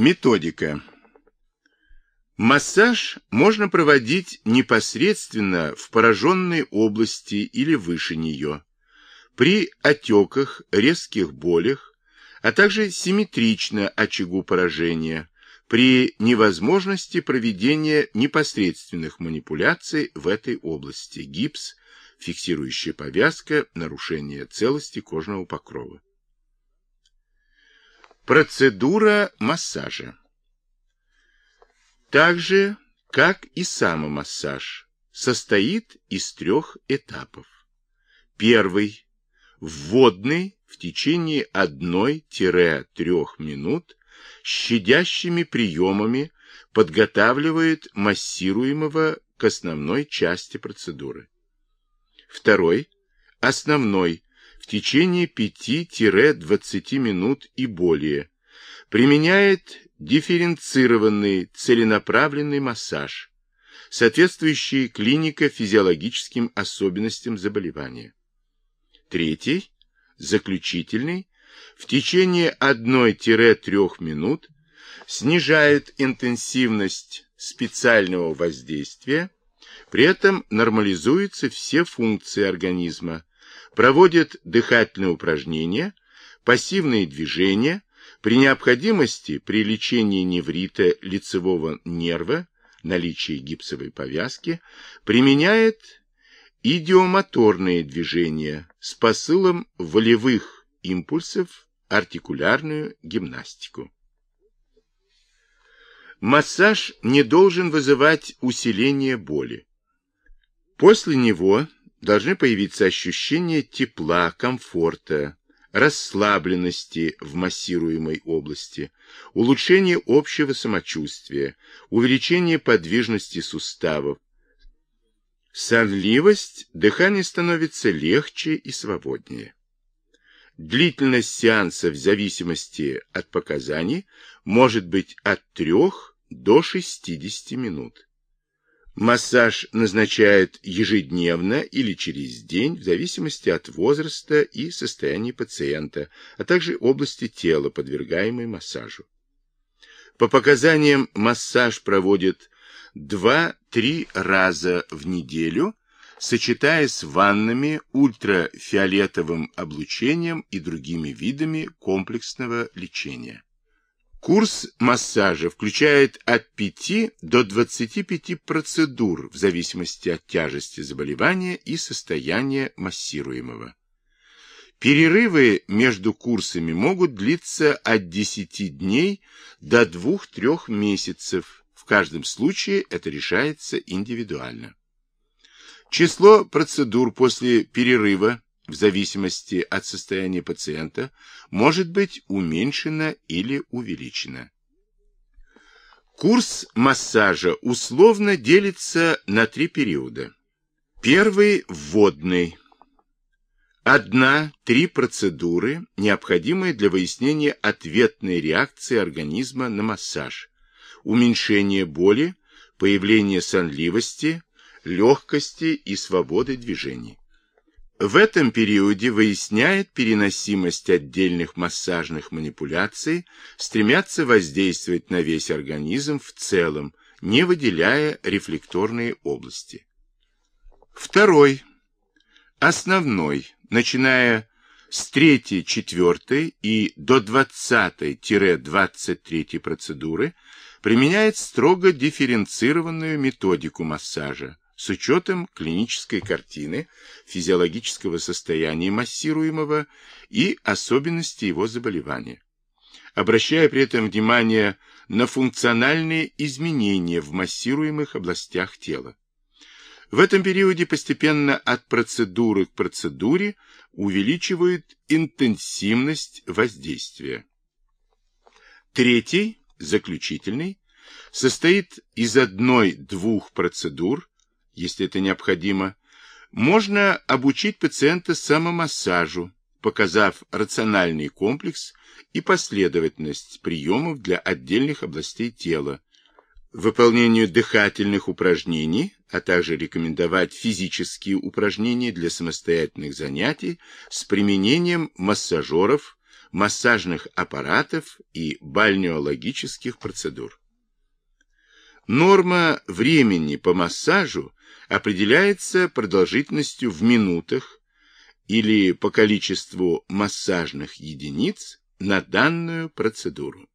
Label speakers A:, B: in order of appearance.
A: Методика. Массаж можно проводить непосредственно в пораженной области или выше нее, при отеках, резких болях, а также симметрично очагу поражения, при невозможности проведения непосредственных манипуляций в этой области, гипс, фиксирующая повязка, нарушение целости кожного покрова. Процедура массажа. Так же, как и самомассаж, состоит из трех этапов. Первый – вводный в течение 1-3 минут щадящими приемами подготавливает массируемого к основной части процедуры. Второй – основной течение 5-20 минут и более, применяет дифференцированный целенаправленный массаж, соответствующий клинико-физиологическим особенностям заболевания. Третий, заключительный, в течение 1-3 минут снижает интенсивность специального воздействия, при этом нормализуются все функции организма, проводит дыхательные упражнения, пассивные движения, при необходимости при лечении неврита лицевого нерва, наличии гипсовой повязки, применяет идиомоторные движения с посылом волевых импульсов, артикулярную гимнастику. Массаж не должен вызывать усиление боли. После него должны появиться ощущения тепла, комфорта, расслабленности в массируемой области, улучшение общего самочувствия, увеличение подвижности суставов. Сонливость, дыхание становится легче и свободнее. Длительность сеанса в зависимости от показаний может быть от 3 до 60 минут. Массаж назначают ежедневно или через день, в зависимости от возраста и состояния пациента, а также области тела, подвергаемой массажу. По показаниям, массаж проводят 2-3 раза в неделю, сочетая с ваннами, ультрафиолетовым облучением и другими видами комплексного лечения. Курс массажа включает от 5 до 25 процедур в зависимости от тяжести заболевания и состояния массируемого. Перерывы между курсами могут длиться от 10 дней до 2-3 месяцев. В каждом случае это решается индивидуально. Число процедур после перерыва в зависимости от состояния пациента, может быть уменьшено или увеличено. Курс массажа условно делится на три периода. Первый – вводный. Одна-три процедуры, необходимые для выяснения ответной реакции организма на массаж, уменьшение боли, появление сонливости, легкости и свободы движений. В этом периоде выясняет переносимость отдельных массажных манипуляций, стремятся воздействовать на весь организм в целом, не выделяя рефлекторные области. Второй, основной, начиная с 3-4 и до 20-23 процедуры, применяет строго дифференцированную методику массажа, с учетом клинической картины, физиологического состояния массируемого и особенностей его заболевания, обращая при этом внимание на функциональные изменения в массируемых областях тела. В этом периоде постепенно от процедуры к процедуре увеличивают интенсивность воздействия. Третий, заключительный, состоит из одной-двух процедур, если это необходимо, можно обучить пациента самомассажу, показав рациональный комплекс и последовательность приемов для отдельных областей тела, выполнению дыхательных упражнений, а также рекомендовать физические упражнения для самостоятельных занятий с применением массажеров, массажных аппаратов и бальнеологических процедур. Норма времени по массажу определяется продолжительностью в минутах или по количеству массажных единиц на данную процедуру.